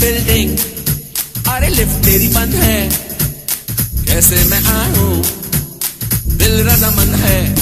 building lift तेरी बंद है। कैसे मैं आऊँ? दिल रजामंद है।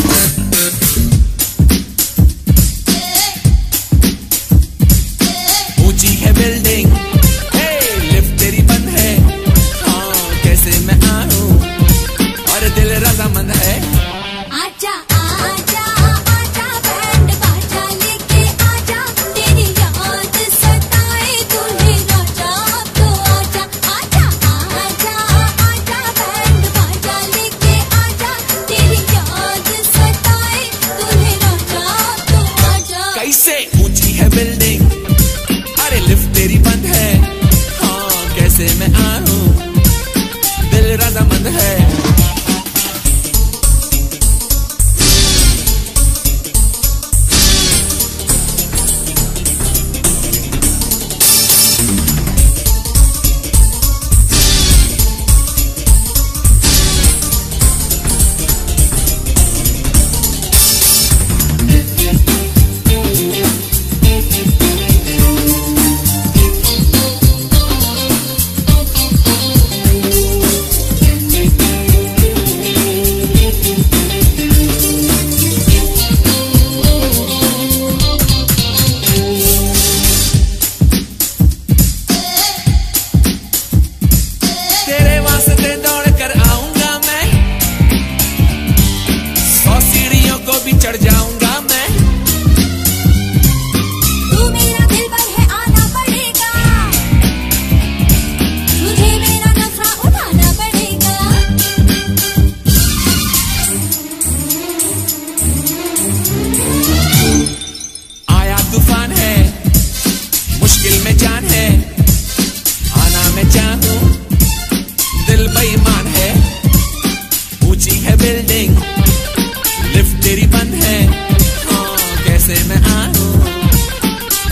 dime.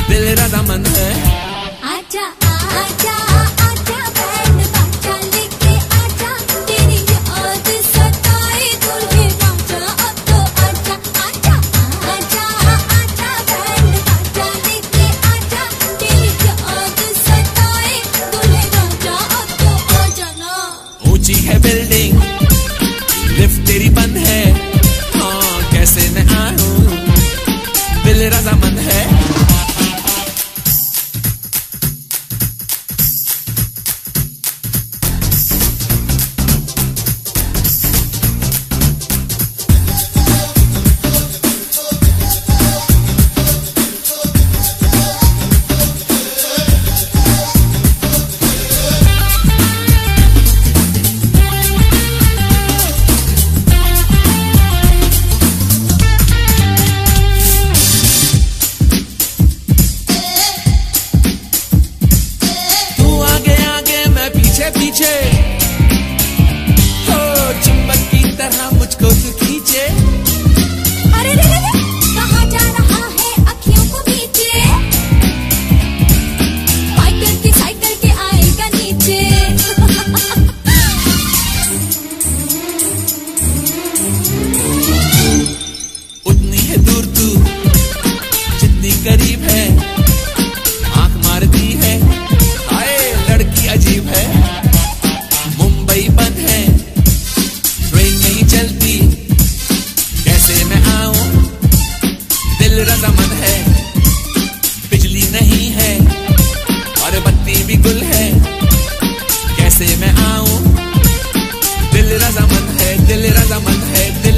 दिल रजामंद है। आजा आजा आजा बैंड बाजा लेके आजा। तेरी याद सताए दूल्हे राजा अब तो आजा आजा आजा आजा बैंड बाजा लेके आजा। तेरी याद सताए दूल्हे राजा अब तो आजा ना। ऊँची है बिल्डिंग लिफ्ट तेरी बंद है। हाँ कैसे मैं आऊँ? दिल रजामंद है।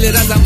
serás la